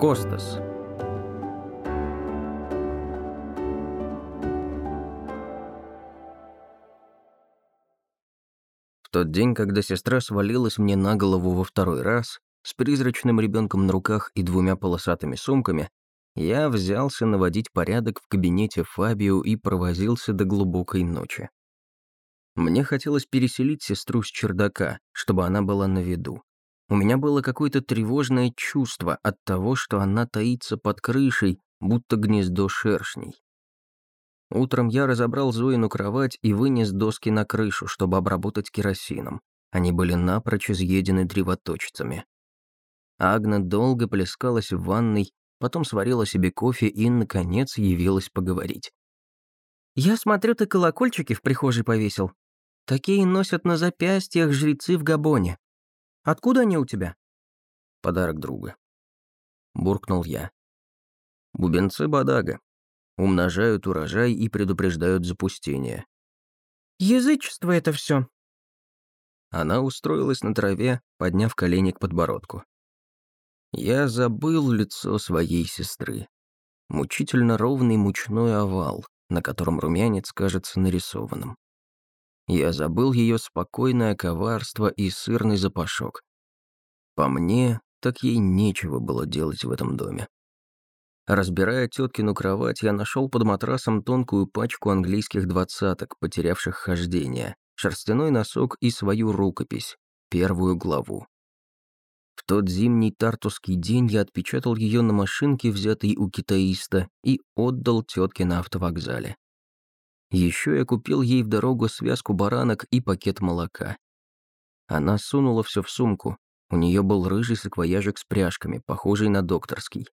Костас. В тот день, когда сестра свалилась мне на голову во второй раз, с призрачным ребенком на руках и двумя полосатыми сумками, я взялся наводить порядок в кабинете Фабио и провозился до глубокой ночи. Мне хотелось переселить сестру с чердака, чтобы она была на виду. У меня было какое-то тревожное чувство от того, что она таится под крышей, будто гнездо шершней. Утром я разобрал Зоину кровать и вынес доски на крышу, чтобы обработать керосином. Они были напрочь изъедены древоточцами. Агна долго плескалась в ванной, потом сварила себе кофе и, наконец, явилась поговорить. «Я смотрю, ты колокольчики в прихожей повесил. Такие носят на запястьях жрецы в Габоне. Откуда они у тебя?» «Подарок друга». Буркнул я. «Бубенцы Бадага. Умножают урожай и предупреждают запустение». «Язычество это все. Она устроилась на траве, подняв колени к подбородку. Я забыл лицо своей сестры. Мучительно ровный мучной овал, на котором румянец кажется нарисованным. Я забыл ее спокойное коварство и сырный запашок. По мне, так ей нечего было делать в этом доме. Разбирая теткину кровать, я нашел под матрасом тонкую пачку английских двадцаток, потерявших хождение, шерстяной носок и свою рукопись, первую главу. В тот зимний тартусский день я отпечатал ее на машинке, взятой у китаиста, и отдал тетке на автовокзале. Еще я купил ей в дорогу связку баранок и пакет молока. Она сунула все в сумку. У нее был рыжий саквояжик с пряжками, похожий на докторский.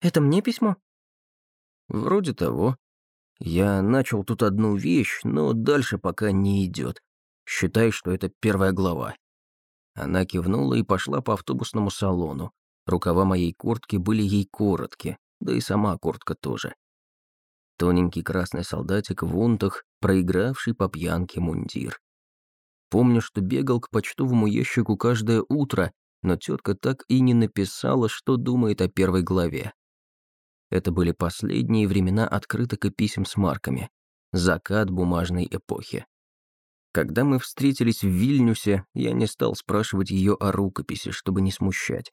«Это мне письмо?» «Вроде того. Я начал тут одну вещь, но дальше пока не идет. Считай, что это первая глава». Она кивнула и пошла по автобусному салону. Рукава моей куртки были ей коротки, да и сама куртка тоже. Тоненький красный солдатик в унтах, проигравший по пьянке мундир. Помню, что бегал к почтовому ящику каждое утро, но тетка так и не написала, что думает о первой главе. Это были последние времена открыток и писем с марками. Закат бумажной эпохи. Когда мы встретились в Вильнюсе, я не стал спрашивать ее о рукописи, чтобы не смущать.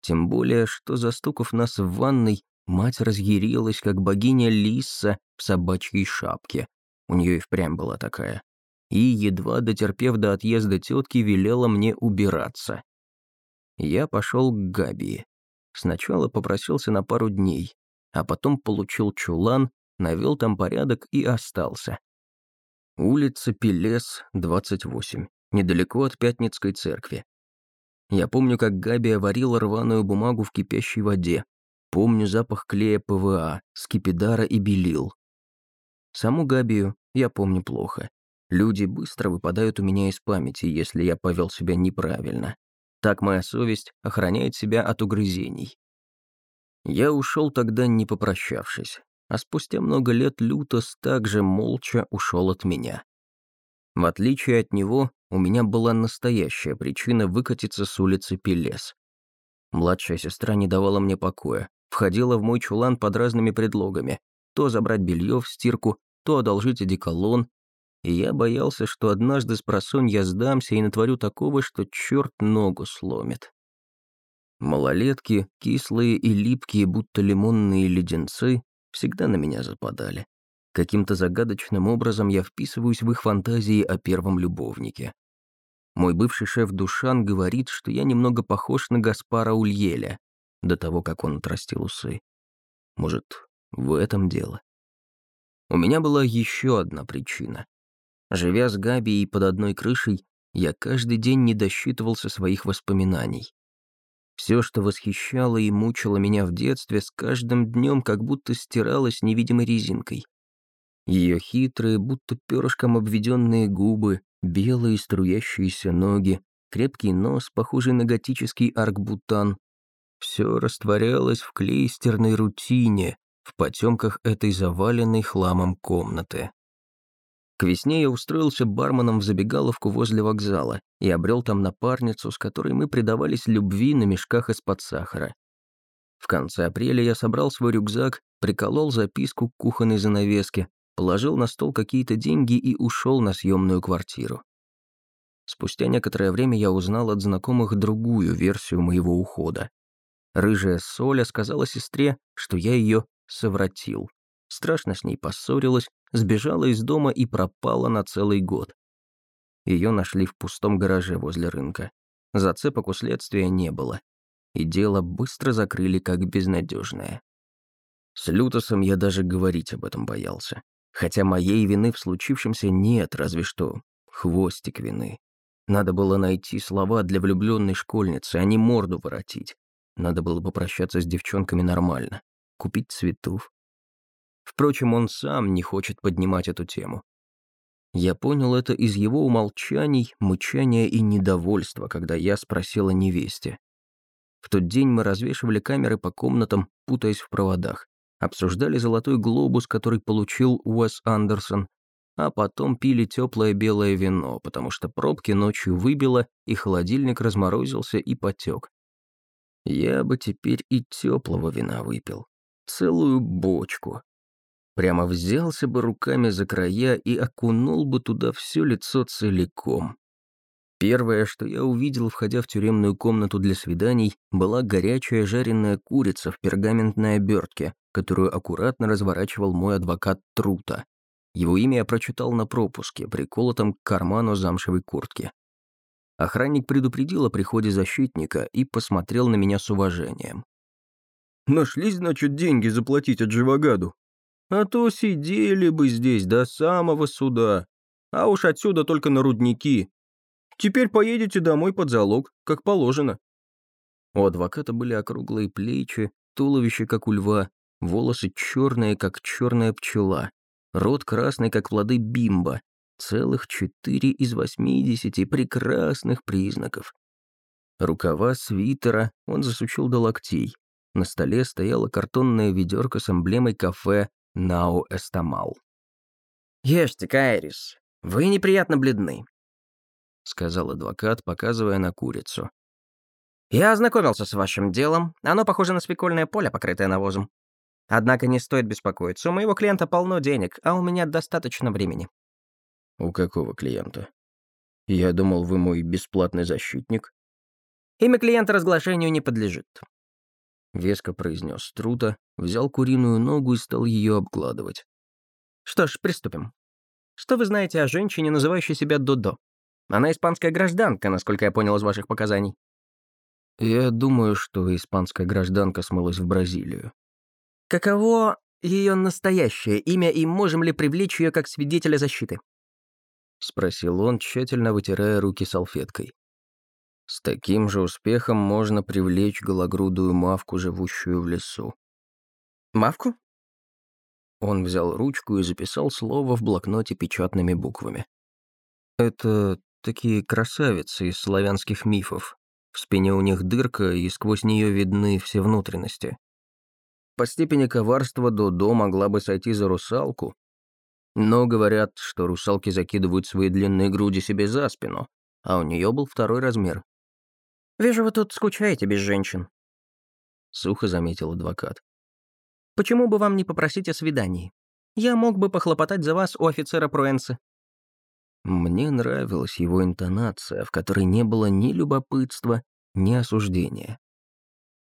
Тем более, что, застукав нас в ванной, Мать разъярилась, как богиня Лисса в собачьей шапке. У нее и впрямь была такая. И, едва дотерпев до отъезда тетки, велела мне убираться. Я пошел к Габи. Сначала попросился на пару дней, а потом получил чулан, навел там порядок и остался. Улица Пелес, 28, недалеко от Пятницкой церкви. Я помню, как Габия варила рваную бумагу в кипящей воде, Помню запах клея ПВА, скипидара и белил. Саму Габию я помню плохо. Люди быстро выпадают у меня из памяти, если я повел себя неправильно. Так моя совесть охраняет себя от угрызений. Я ушел тогда, не попрощавшись, а спустя много лет Лютас также молча ушел от меня. В отличие от него, у меня была настоящая причина выкатиться с улицы Пелес. Младшая сестра не давала мне покоя, входила в мой чулан под разными предлогами. То забрать белье в стирку, то одолжить одеколон. И я боялся, что однажды с просонья сдамся и натворю такого, что черт ногу сломит. Малолетки, кислые и липкие, будто лимонные леденцы, всегда на меня западали. Каким-то загадочным образом я вписываюсь в их фантазии о первом любовнике. Мой бывший шеф Душан говорит, что я немного похож на Гаспара Ульеля, до того, как он отрастил усы. Может, в этом дело? У меня была еще одна причина. Живя с Габи и под одной крышей, я каждый день не досчитывался своих воспоминаний. Все, что восхищало и мучило меня в детстве, с каждым днем как будто стиралось невидимой резинкой. Ее хитрые, будто перышком обведенные губы, белые струящиеся ноги, крепкий нос, похожий на готический аркбутан, все растворялось в клейстерной рутине, в потемках этой заваленной хламом комнаты. К весне я устроился барменом в забегаловку возле вокзала и обрел там напарницу, с которой мы предавались любви на мешках из-под сахара. В конце апреля я собрал свой рюкзак, приколол записку к кухонной занавеске, положил на стол какие-то деньги и ушел на съемную квартиру. Спустя некоторое время я узнал от знакомых другую версию моего ухода. Рыжая Соля сказала сестре, что я ее совратил. Страшно с ней поссорилась, сбежала из дома и пропала на целый год. Ее нашли в пустом гараже возле рынка. Зацепок у следствия не было. И дело быстро закрыли как безнадежное. С Лютосом я даже говорить об этом боялся. Хотя моей вины в случившемся нет, разве что хвостик вины. Надо было найти слова для влюбленной школьницы, а не морду воротить. Надо было попрощаться с девчонками нормально. Купить цветов. Впрочем, он сам не хочет поднимать эту тему. Я понял это из его умолчаний, мычания и недовольства, когда я спросил о невесте. В тот день мы развешивали камеры по комнатам, путаясь в проводах. Обсуждали золотой глобус, который получил Уэс Андерсон, а потом пили теплое белое вино, потому что пробки ночью выбило, и холодильник разморозился и потек. Я бы теперь и теплого вина выпил. Целую бочку. Прямо взялся бы руками за края и окунул бы туда все лицо целиком. Первое, что я увидел, входя в тюремную комнату для свиданий, была горячая жареная курица в пергаментной обертке, которую аккуратно разворачивал мой адвокат Трута. Его имя я прочитал на пропуске, приколотом к карману замшевой куртки. Охранник предупредил о приходе защитника и посмотрел на меня с уважением. «Нашли, значит, деньги заплатить от Живогаду?» А то сидели бы здесь до самого суда. А уж отсюда только на рудники. Теперь поедете домой под залог, как положено». У адвоката были округлые плечи, туловище, как у льва, волосы черные, как черная пчела, рот красный, как плоды бимба, целых четыре из восьмидесяти прекрасных признаков. Рукава свитера он засучил до локтей. На столе стояла картонная ведерко с эмблемой кафе Нау Эстамал. «Ешьте, Кайрис, вы неприятно бледны», — сказал адвокат, показывая на курицу. «Я ознакомился с вашим делом. Оно похоже на свекольное поле, покрытое навозом. Однако не стоит беспокоиться. У моего клиента полно денег, а у меня достаточно времени». «У какого клиента? Я думал, вы мой бесплатный защитник». «Имя клиента разглашению не подлежит», — веско произнес Трута, взял куриную ногу и стал ее обгладывать. «Что ж, приступим. Что вы знаете о женщине, называющей себя Додо? Она испанская гражданка, насколько я понял из ваших показаний». «Я думаю, что испанская гражданка смылась в Бразилию». «Каково ее настоящее имя и можем ли привлечь ее как свидетеля защиты?» — спросил он, тщательно вытирая руки салфеткой. С таким же успехом можно привлечь гологрудую мавку, живущую в лесу. Мавку? Он взял ручку и записал слово в блокноте печатными буквами. Это такие красавицы из славянских мифов. В спине у них дырка, и сквозь нее видны все внутренности. По степени коварства Додо могла бы сойти за русалку, но говорят, что русалки закидывают свои длинные груди себе за спину, а у нее был второй размер. «Вижу, вы тут скучаете без женщин», — сухо заметил адвокат. Почему бы вам не попросить о свидании? Я мог бы похлопотать за вас у офицера Пруэнса». Мне нравилась его интонация, в которой не было ни любопытства, ни осуждения.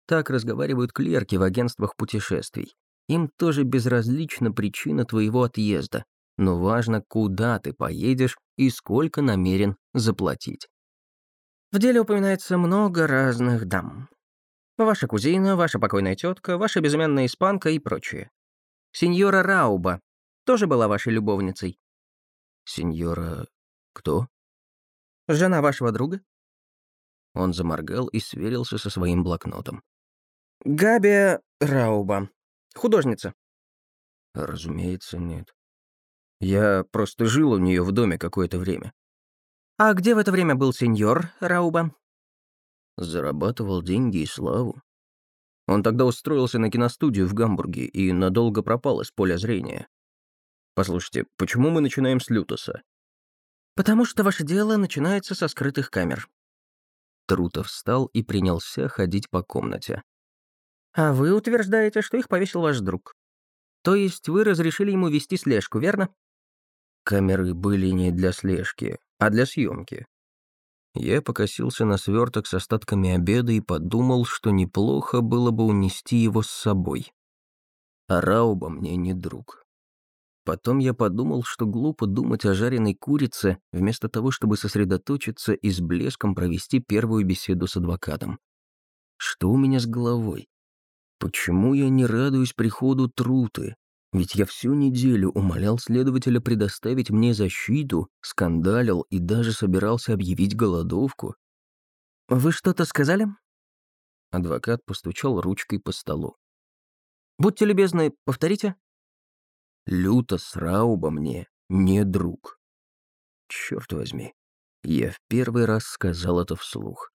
Так разговаривают клерки в агентствах путешествий. Им тоже безразлична причина твоего отъезда, но важно, куда ты поедешь и сколько намерен заплатить. В деле упоминается много разных дам. Ваша кузина, ваша покойная тетка, ваша безымянная испанка и прочее. Сеньора Рауба тоже была вашей любовницей. Сеньора... кто? Жена вашего друга. Он заморгал и сверился со своим блокнотом. Габия Рауба. Художница. Разумеется, нет. Я просто жил у нее в доме какое-то время. А где в это время был сеньор Рауба? Зарабатывал деньги и славу. Он тогда устроился на киностудию в Гамбурге и надолго пропал из поля зрения. Послушайте, почему мы начинаем с Лютоса? Потому что ваше дело начинается со скрытых камер. Трутов встал и принялся ходить по комнате. А вы утверждаете, что их повесил ваш друг. То есть вы разрешили ему вести слежку, верно? Камеры были не для слежки, а для съемки. Я покосился на сверток с остатками обеда и подумал, что неплохо было бы унести его с собой. А Рауба мне не друг. Потом я подумал, что глупо думать о жареной курице, вместо того, чтобы сосредоточиться и с блеском провести первую беседу с адвокатом. Что у меня с головой? Почему я не радуюсь приходу Труты? Ведь я всю неделю умолял следователя предоставить мне защиту, скандалил и даже собирался объявить голодовку. «Вы что-то сказали?» Адвокат постучал ручкой по столу. «Будьте любезны, повторите». «Люто Срауба мне не друг». Черт возьми, я в первый раз сказал это вслух.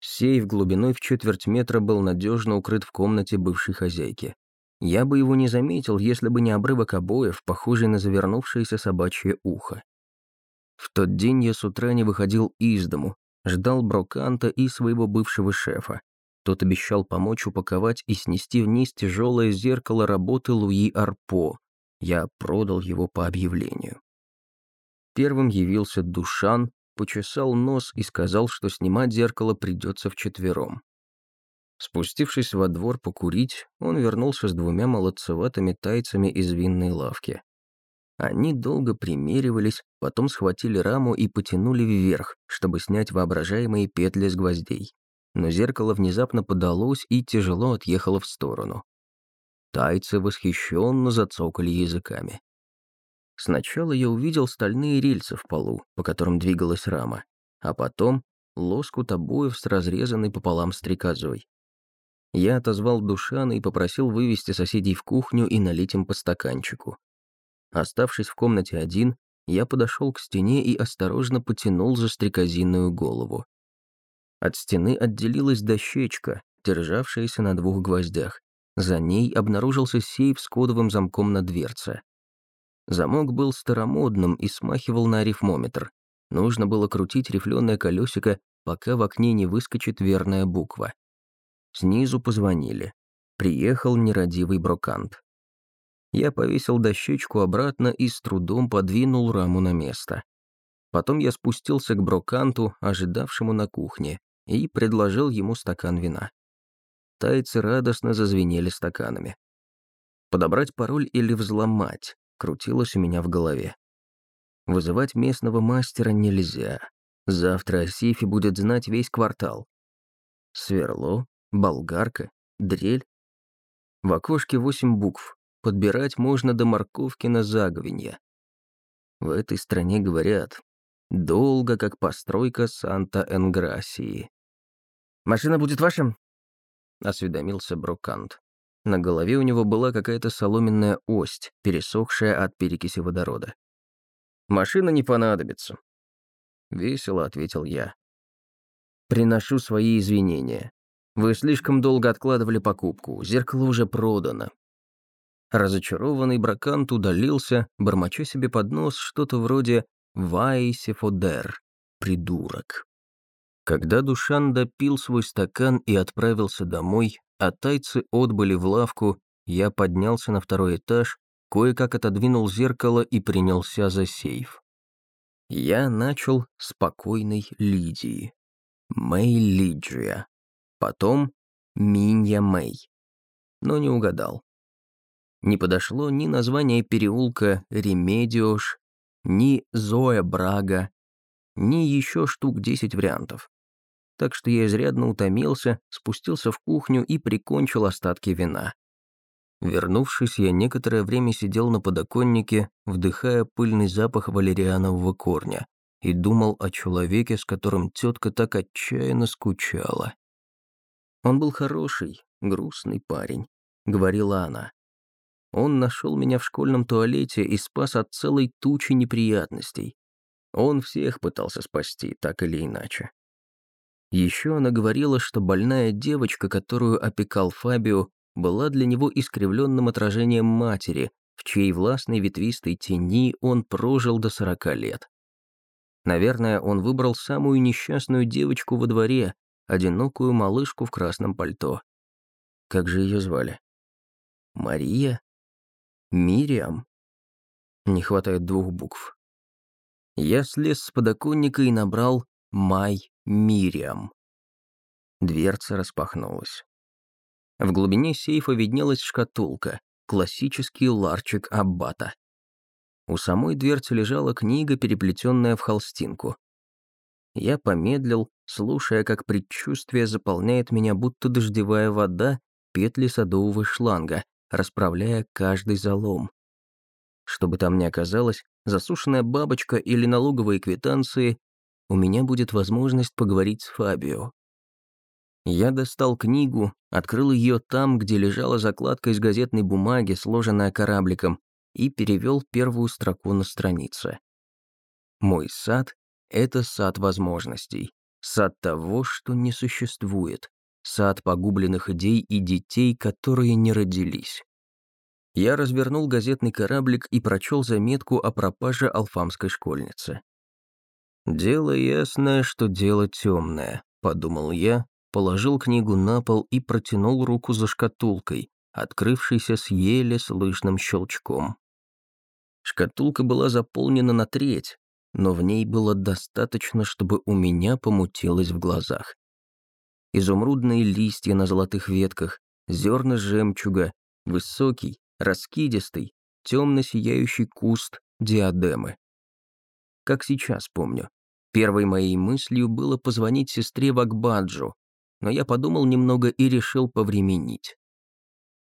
Сейф глубиной в четверть метра был надежно укрыт в комнате бывшей хозяйки. Я бы его не заметил, если бы не обрывок обоев, похожий на завернувшееся собачье ухо. В тот день я с утра не выходил из дому, ждал Броканта и своего бывшего шефа. Тот обещал помочь упаковать и снести вниз тяжелое зеркало работы Луи Арпо. Я продал его по объявлению. Первым явился Душан, почесал нос и сказал, что снимать зеркало придется вчетвером. Спустившись во двор покурить, он вернулся с двумя молодцеватыми тайцами из винной лавки. Они долго примеривались, потом схватили раму и потянули вверх, чтобы снять воображаемые петли с гвоздей. Но зеркало внезапно подалось и тяжело отъехало в сторону. Тайцы восхищенно зацокали языками. Сначала я увидел стальные рельсы в полу, по которым двигалась рама, а потом лоскут обоев с разрезанной пополам стрекозой. Я отозвал Душана и попросил вывести соседей в кухню и налить им по стаканчику. Оставшись в комнате один, я подошел к стене и осторожно потянул за стрекозинную голову. От стены отделилась дощечка, державшаяся на двух гвоздях. За ней обнаружился сейф с кодовым замком на дверце. Замок был старомодным и смахивал на арифмометр. Нужно было крутить рифленое колесико, пока в окне не выскочит верная буква. Снизу позвонили. Приехал нерадивый брокант. Я повесил дощечку обратно и с трудом подвинул раму на место. Потом я спустился к броканту, ожидавшему на кухне, и предложил ему стакан вина. Тайцы радостно зазвенели стаканами. Подобрать пароль или взломать, крутилось у меня в голове. Вызывать местного мастера нельзя. Завтра сейфе будет знать весь квартал. Сверло, болгарка, дрель. В окошке восемь букв. Подбирать можно до морковки на заговенье. В этой стране говорят «долго, как постройка Санта-Энграсии». «Машина будет вашим?» — осведомился Брокант. На голове у него была какая-то соломенная ость, пересохшая от перекиси водорода. «Машина не понадобится», — весело ответил я. «Приношу свои извинения. Вы слишком долго откладывали покупку, зеркало уже продано». Разочарованный Бракант удалился, бормоча себе под нос что-то вроде «Вайсефодер», «придурок». Когда Душан допил свой стакан и отправился домой, а тайцы отбыли в лавку, я поднялся на второй этаж, кое-как отодвинул зеркало и принялся за сейф. Я начал с покойной Лидии. Мэй Лиджия. Потом Минья Мэй. Но не угадал. Не подошло ни название переулка Ремедиош, ни Зоя Брага, ни еще штук десять вариантов так что я изрядно утомился, спустился в кухню и прикончил остатки вина. Вернувшись, я некоторое время сидел на подоконнике, вдыхая пыльный запах валерианового корня, и думал о человеке, с которым тетка так отчаянно скучала. «Он был хороший, грустный парень», — говорила она. «Он нашел меня в школьном туалете и спас от целой тучи неприятностей. Он всех пытался спасти, так или иначе. Еще она говорила, что больная девочка, которую опекал Фабио, была для него искривленным отражением матери, в чьей властной ветвистой тени он прожил до сорока лет. Наверное, он выбрал самую несчастную девочку во дворе, одинокую малышку в красном пальто. Как же ее звали? Мария? Мириам? Не хватает двух букв. Я слез с подоконника и набрал «Май Мириам». Дверца распахнулась. В глубине сейфа виднелась шкатулка, классический ларчик Аббата. У самой дверцы лежала книга, переплетенная в холстинку. Я помедлил, слушая, как предчувствие заполняет меня, будто дождевая вода, петли садового шланга, расправляя каждый залом. Что бы там ни оказалось, засушенная бабочка или налоговые квитанции, у меня будет возможность поговорить с Фабио. Я достал книгу, открыл ее там, где лежала закладка из газетной бумаги, сложенная корабликом, и перевел первую строку на странице. Мой сад — это сад возможностей, сад того, что не существует, сад погубленных идей и детей, которые не родились. Я развернул газетный кораблик и прочел заметку о пропаже алфамской школьницы. «Дело ясное, что дело темное», — подумал я, положил книгу на пол и протянул руку за шкатулкой, открывшейся с еле слышным щелчком. Шкатулка была заполнена на треть, но в ней было достаточно, чтобы у меня помутилось в глазах. Изумрудные листья на золотых ветках, зерна жемчуга, высокий, раскидистый, темно сияющий куст диадемы. Как сейчас помню, первой моей мыслью было позвонить сестре Вакбаджу, но я подумал немного и решил повременить.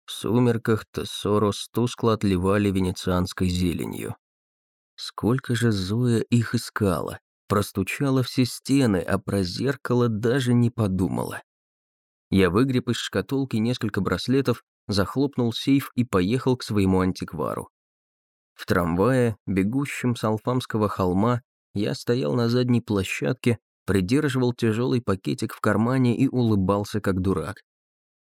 В сумерках Тессорос тускло отливали венецианской зеленью. Сколько же Зоя их искала, простучала все стены, а про зеркало даже не подумала. Я выгреб из шкатулки несколько браслетов, захлопнул сейф и поехал к своему антиквару. В трамвае, бегущем с Алфамского холма, я стоял на задней площадке, придерживал тяжелый пакетик в кармане и улыбался как дурак.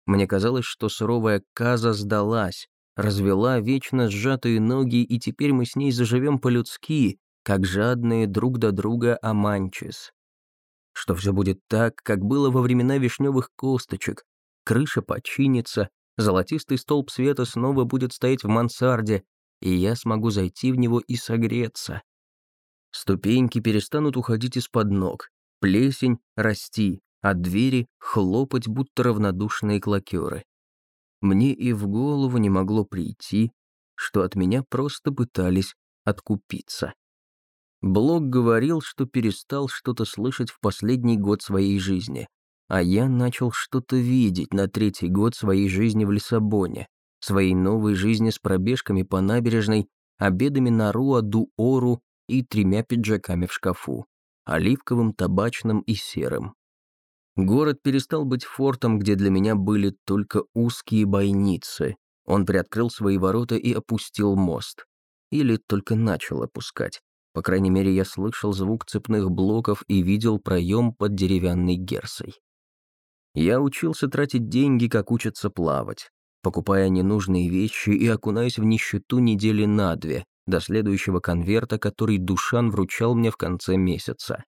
Мне казалось, что суровая Каза сдалась, развела вечно сжатые ноги, и теперь мы с ней заживем по-людски, как жадные друг до друга аманчис. Что все будет так, как было во времена вишневых косточек. Крыша починится, золотистый столб света снова будет стоять в мансарде, и я смогу зайти в него и согреться. Ступеньки перестанут уходить из-под ног, плесень расти, а двери хлопать, будто равнодушные клокеры. Мне и в голову не могло прийти, что от меня просто пытались откупиться. Блок говорил, что перестал что-то слышать в последний год своей жизни, а я начал что-то видеть на третий год своей жизни в Лиссабоне, своей новой жизни с пробежками по набережной, обедами на Руа-ду-Ору и тремя пиджаками в шкафу оливковым, табачным и серым. Город перестал быть фортом, где для меня были только узкие бойницы. Он приоткрыл свои ворота и опустил мост. Или только начал опускать. По крайней мере, я слышал звук цепных блоков и видел проем под деревянной герсой. Я учился тратить деньги, как учатся плавать, покупая ненужные вещи и окунаясь в нищету недели на две, до следующего конверта, который Душан вручал мне в конце месяца.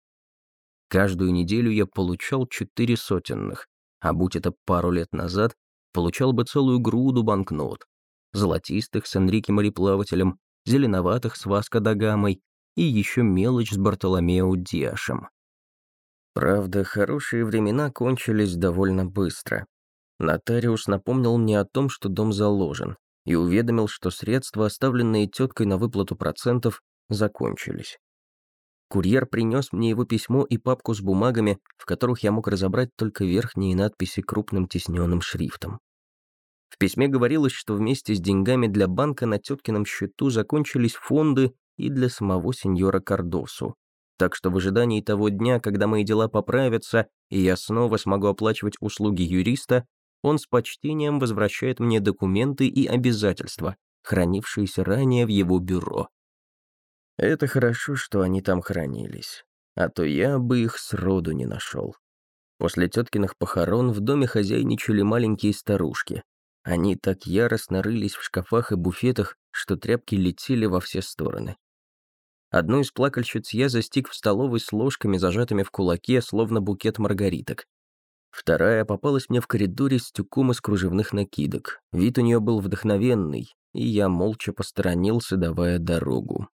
Каждую неделю я получал четыре сотенных, а будь это пару лет назад, получал бы целую груду банкнот. Золотистых с Энрике мореплавателем, зеленоватых с Васко да Гамой и еще мелочь с Бартоломео Диашем. Правда, хорошие времена кончились довольно быстро. Нотариус напомнил мне о том, что дом заложен, и уведомил, что средства, оставленные теткой на выплату процентов, закончились. Курьер принес мне его письмо и папку с бумагами, в которых я мог разобрать только верхние надписи крупным тисненным шрифтом. В письме говорилось, что вместе с деньгами для банка на теткином счету закончились фонды и для самого сеньора Кардосу. Так что в ожидании того дня, когда мои дела поправятся, и я снова смогу оплачивать услуги юриста, он с почтением возвращает мне документы и обязательства, хранившиеся ранее в его бюро. Это хорошо, что они там хранились, а то я бы их сроду не нашел. После теткиных похорон в доме хозяйничали маленькие старушки. Они так яростно рылись в шкафах и буфетах, что тряпки летели во все стороны. Одну из плакальщиц я застиг в столовой с ложками, зажатыми в кулаке, словно букет маргариток. Вторая попалась мне в коридоре с тюком из кружевных накидок. Вид у нее был вдохновенный, и я молча посторонился, давая дорогу.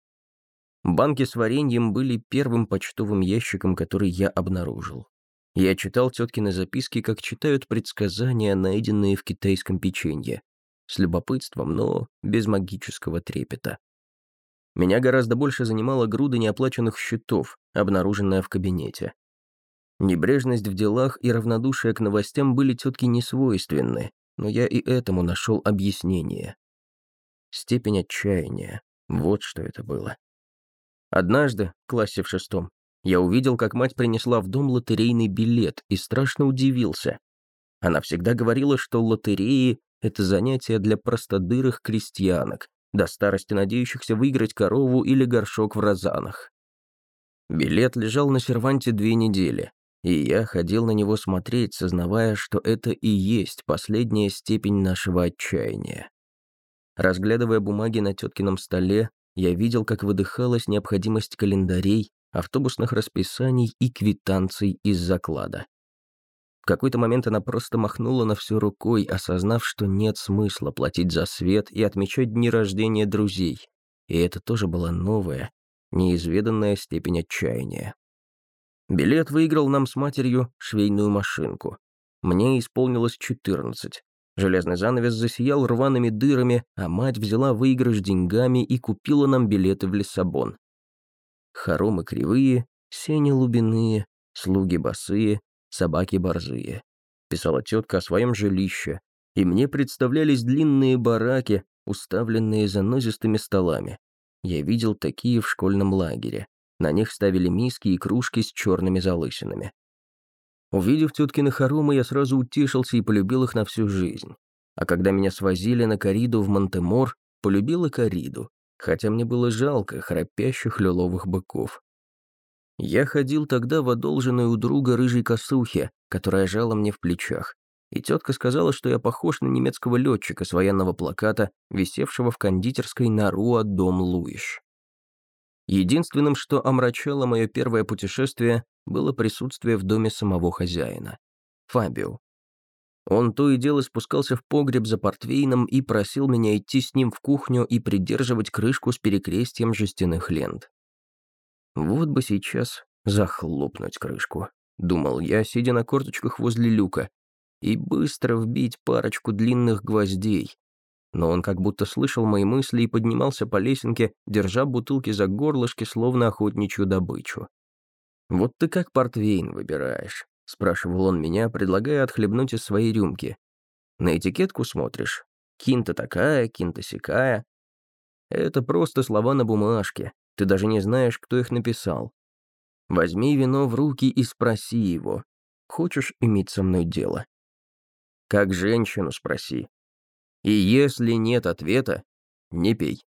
Банки с вареньем были первым почтовым ящиком, который я обнаружил. Я читал теткины записки, как читают предсказания, найденные в китайском печенье. С любопытством, но без магического трепета. Меня гораздо больше занимала груда неоплаченных счетов, обнаруженная в кабинете. Небрежность в делах и равнодушие к новостям были тетке несвойственны, но я и этому нашел объяснение. Степень отчаяния. Вот что это было. Однажды, в классе в шестом, я увидел, как мать принесла в дом лотерейный билет и страшно удивился. Она всегда говорила, что лотереи — это занятие для простодырых крестьянок, до старости надеющихся выиграть корову или горшок в розанах. Билет лежал на серванте две недели, и я ходил на него смотреть, сознавая, что это и есть последняя степень нашего отчаяния. Разглядывая бумаги на теткином столе, я видел, как выдыхалась необходимость календарей, автобусных расписаний и квитанций из заклада. В какой-то момент она просто махнула на все рукой, осознав, что нет смысла платить за свет и отмечать дни рождения друзей. И это тоже была новая, неизведанная степень отчаяния. Билет выиграл нам с матерью швейную машинку. Мне исполнилось 14. Железный занавес засиял рваными дырами, а мать взяла выигрыш деньгами и купила нам билеты в Лиссабон. Хоромы кривые, сени лубиные, слуги босые, собаки борзые. Писала тетка о своем жилище, и мне представлялись длинные бараки, уставленные занозистыми столами. Я видел такие в школьном лагере. На них ставили миски и кружки с черными залысинами. Увидев теткины хоромы, я сразу утешился и полюбил их на всю жизнь. А когда меня свозили на кориду в Монтемор, полюбил и кориду, хотя мне было жалко храпящих лиловых быков. Я ходил тогда в одолженную у друга рыжей косухи, которая жала мне в плечах, и тетка сказала, что я похож на немецкого летчика с военного плаката, висевшего в кондитерской на Руа Дом Луиш. Единственным, что омрачало мое первое путешествие, было присутствие в доме самого хозяина. Фабио. Он то и дело спускался в погреб за портвейном и просил меня идти с ним в кухню и придерживать крышку с перекрестием жестяных лент. Вот бы сейчас захлопнуть крышку, думал я, сидя на корточках возле люка, и быстро вбить парочку длинных гвоздей, но он как будто слышал мои мысли и поднимался по лесенке, держа бутылки за горлышки, словно охотничью добычу. «Вот ты как портвейн выбираешь?» — спрашивал он меня, предлагая отхлебнуть из своей рюмки. «На этикетку смотришь? Кинта такая, кинта сякая. Это просто слова на бумажке, ты даже не знаешь, кто их написал. Возьми вино в руки и спроси его, хочешь иметь со мной дело? Как женщину спроси, и если нет ответа, не пей.